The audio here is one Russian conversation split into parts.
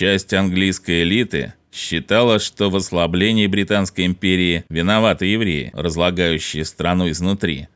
Часть английской элиты считала, что в ослаблении британской империи виноваты евреи, разлагающие страну изнутри.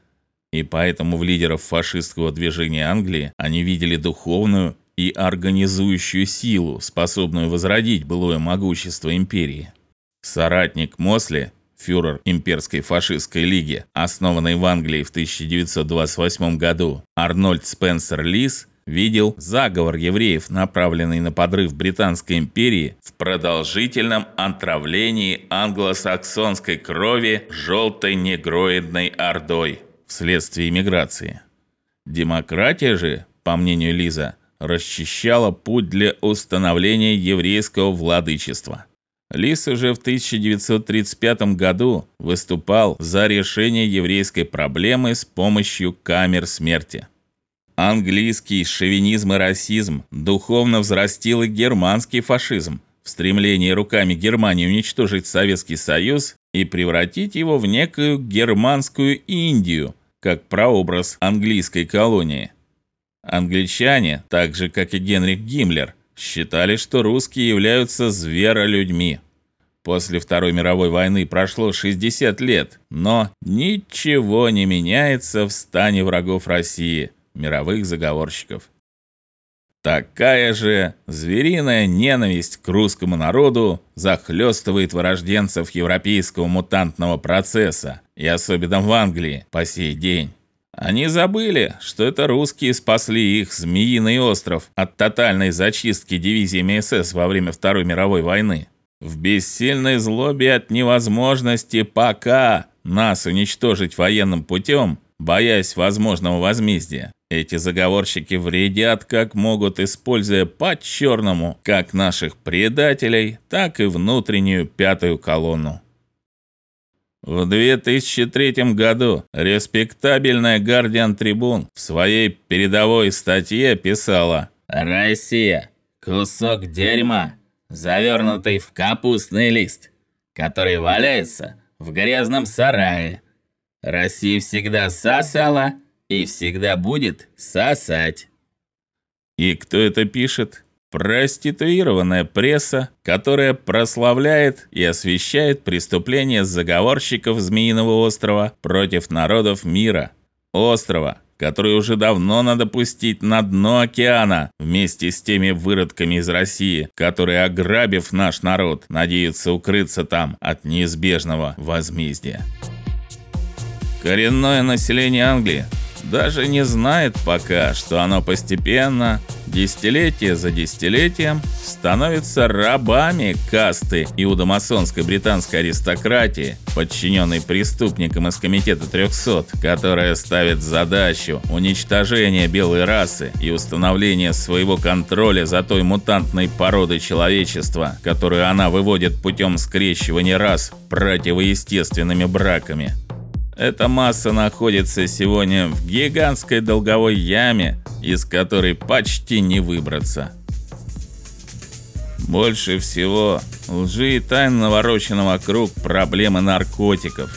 И поэтому в лидеров фашистского движения Англии они видели духовную и организующую силу, способную возродить былое могущество империи. Соратник Мосли, фюрер имперской фашистской лиги, основанной в Англии в 1928 году, Арнольд Спенсер Лис, видел заговор евреев, направленный на подрыв британской империи в продолжительном отравлении англосаксонской крови желтой негроидной ордой вследствие миграции. Демократия же, по мнению Лиза, расчищала путь для установления еврейского владычества. Лис уже в 1935 году выступал за решение еврейской проблемы с помощью камер смерти. Английский шовинизм и расизм духовно взрастил и германский фашизм в стремлении руками Германии уничтожить Советский Союз и превратить его в некую германскую Индию, как прообраз английской колонии. Англичане, так же как и Генрих Гиммлер, считали, что русские являются зверолюдьми. После Второй мировой войны прошло 60 лет, но ничего не меняется в стане врагов России, мировых заговорщиков. Такая же звериная ненависть к русскому народу захлестывает вырожденцев европейского мутантного процесса, и особенно в Англии по сей день. Они забыли, что это русские спасли их Змеиный остров от тотальной зачистки дивизиями СС во время Второй мировой войны. В бессильной злобе от невозможности пока нас уничтожить военным путем, боясь возможного возмездия, эти заговорщики вредят как могут, используя по-черному как наших предателей, так и внутреннюю пятую колонну. В 2003 году респектабельная Guardian Tribune в своей передовой статье писала: "Россия кусок дерьма, завернутый в капустный лист, который валяется в грязном сарае. Россия всегда сосала и всегда будет сосать". И кто это пишет? Проституированная пресса, которая прославляет и освещает преступления заговорщиков Змеиного острова против народов мира. Острова, который уже давно надо пустить на дно океана вместе с теми выродками из России, которые, ограбив наш народ, надеются укрыться там от неизбежного возмездия. Коренное население Англии даже не знает пока, что оно постепенно, десятилетие за десятилетием, становится рабами касты иудомасонской британской аристократии, подчиненной преступникам из комитета 300, которая ставит задачу уничтожения белой расы и установления своего контроля за той мутантной породой человечества, которую она выводит путем скрещивания рас противоестественными браками. Эта масса находится сегодня в гигантской долговой яме, из которой почти не выбраться. Больше всего лжи и тайн наворочено вокруг проблемы наркотиков.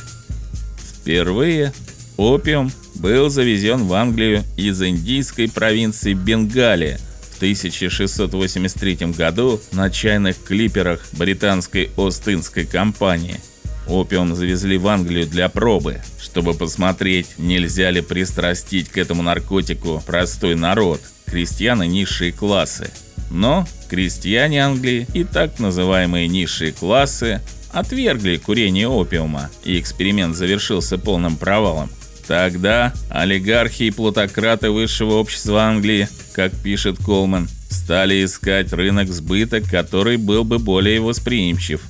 Впервые опиум был завезен в Англию из индийской провинции Бенгалия в 1683 году на чайных клиперах британской Ост-Индской компании – Опиум завезли в Англию для пробы, чтобы посмотреть, нельзя ли пристрастить к этому наркотику простой народ, крестьяне низшие классы. Но крестьяне Англии и так называемые низшие классы отвергли курение опиума, и эксперимент завершился полным провалом. Тогда олигархи и плутократы высшего общества Англии, как пишет Колман, стали искать рынок сбыта, который был бы более восприимчив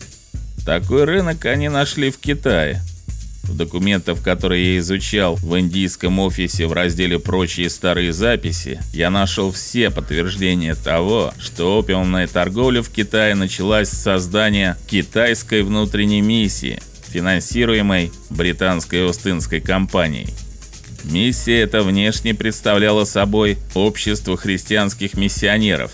такой рынок они нашли в Китае. В документах, которые я изучал в индийском офисе в разделе «Прочие старые записи», я нашел все подтверждения того, что опиумная торговля в Китае началась с создания китайской внутренней миссии, финансируемой британской Остинской компанией. Миссия эта внешне представляла собой общество христианских миссионеров,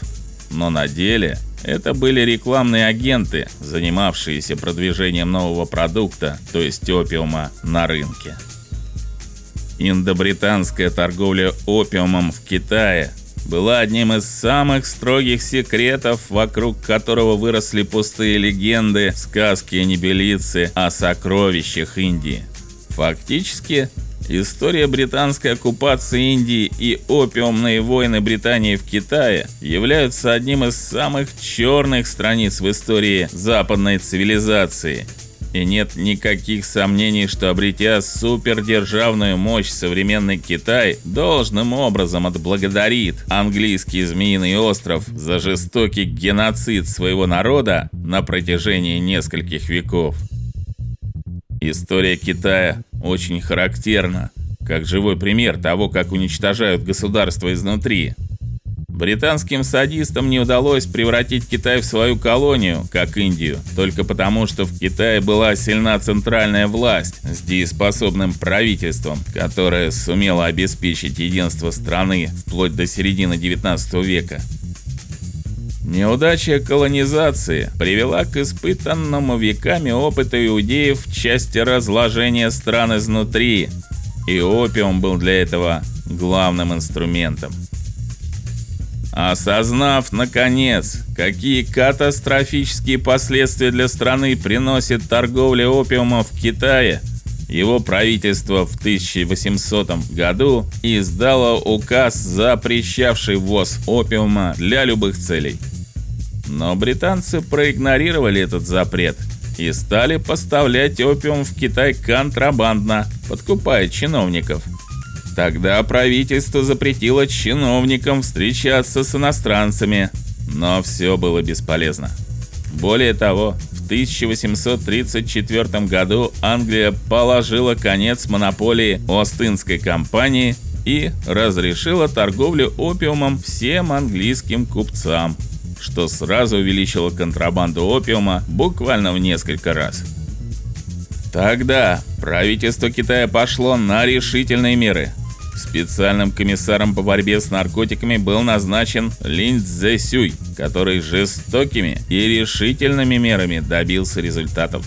но на деле это были рекламные агенты, занимавшиеся продвижением нового продукта, то есть опиума, на рынке. Индобританская торговля опиумом в Китае была одним из самых строгих секретов, вокруг которого выросли пустые легенды, сказки и небелицы о сокровищах Индии. Фактически, история британской оккупации Индии и опиумные войны Британии в Китае являются одним из самых черных страниц в истории западной цивилизации – и нет никаких сомнений, что обретя супердержавную мощь современный Китай должным образом отблагодарит английский Змеиный остров за жестокий геноцид своего народа на протяжении нескольких веков. История Китая очень характерна, как живой пример того, как уничтожают государство изнутри. Британским садистам не удалось превратить Китай в свою колонию, как Индию, только потому, что в Китае была сильна центральная власть с дееспособным правительством, которое сумело обеспечить единство страны вплоть до середины XIX века. Неудача колонизации привела к испытанному веками опыту иудеев в части разложения стран изнутри, и опиум был для этого главным инструментом. Осознав наконец, какие катастрофические последствия для страны приносит торговля опиумом в Китае, его правительство в 1800 году издало указ, запрещавший ввоз опиума для любых целей. Но британцы проигнорировали этот запрет и стали поставлять опиум в Китай контрабандно, подкупая чиновников. Тогда правительство запретило чиновникам встречаться с иностранцами, но все было бесполезно. Более того, в 1834 году Англия положила конец монополии Остинской компании и разрешила торговлю опиумом всем английским купцам, что сразу увеличило контрабанду опиума буквально в несколько раз. Тогда правительство Китая пошло на решительные меры – Специальным комиссаром по борьбе с наркотиками был назначен Лин Цзэсюй, который жестокими и решительными мерами добился результатов.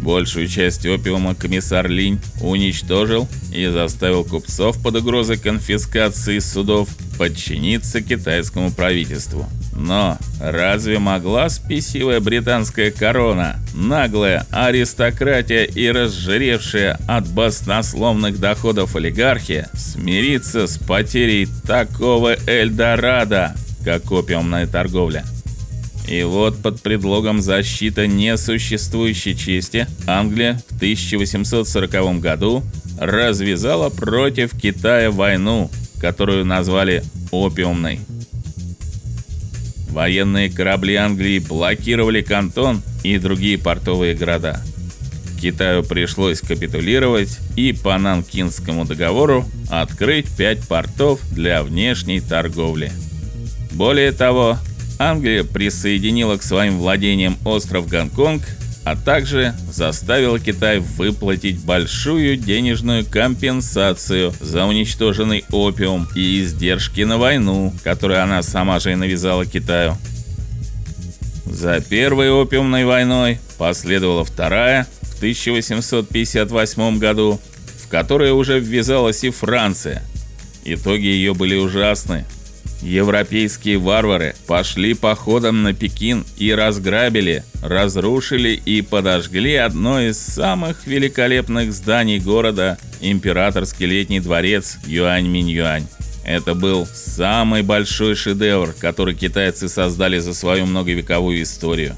Большую часть опиума комиссар Линь уничтожил и заставил купцов под угрозой конфискации судов подчиниться китайскому правительству. Но разве могла спесивая британская корона, наглая аристократия и разжиревшая от баснословных доходов олигархия смириться с потерей такого Эльдорадо, как опиумная торговля? И вот под предлогом защиты несуществующей чести Англия в 1840 году развязала против Китая войну, которую назвали опиумной. Военные корабли Англии блокировали Кантон и другие портовые города. Китаю пришлось капитулировать и по Нанкинскому договору открыть пять портов для внешней торговли. Более того, Англия присоединила к своим владениям остров Гонконг а также заставила Китай выплатить большую денежную компенсацию за уничтоженный опиум и издержки на войну, которую она сама же и навязала Китаю. За первой опиумной войной последовала вторая в 1858 году, в которой уже ввязалась и Франция. Итоги ее были ужасны. Европейские варвары пошли походом на Пекин и разграбили, разрушили и подожгли одно из самых великолепных зданий города императорский летний дворец Юань-Минь-Юань. Это был самый большой шедевр, который китайцы создали за свою многовековую историю.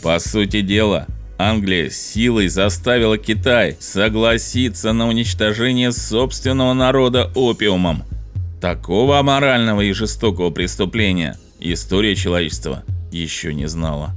По сути дела, Англия силой заставила Китай согласиться на уничтожение собственного народа опиумом – Такого аморального и жестокого преступления история человечества еще не знала.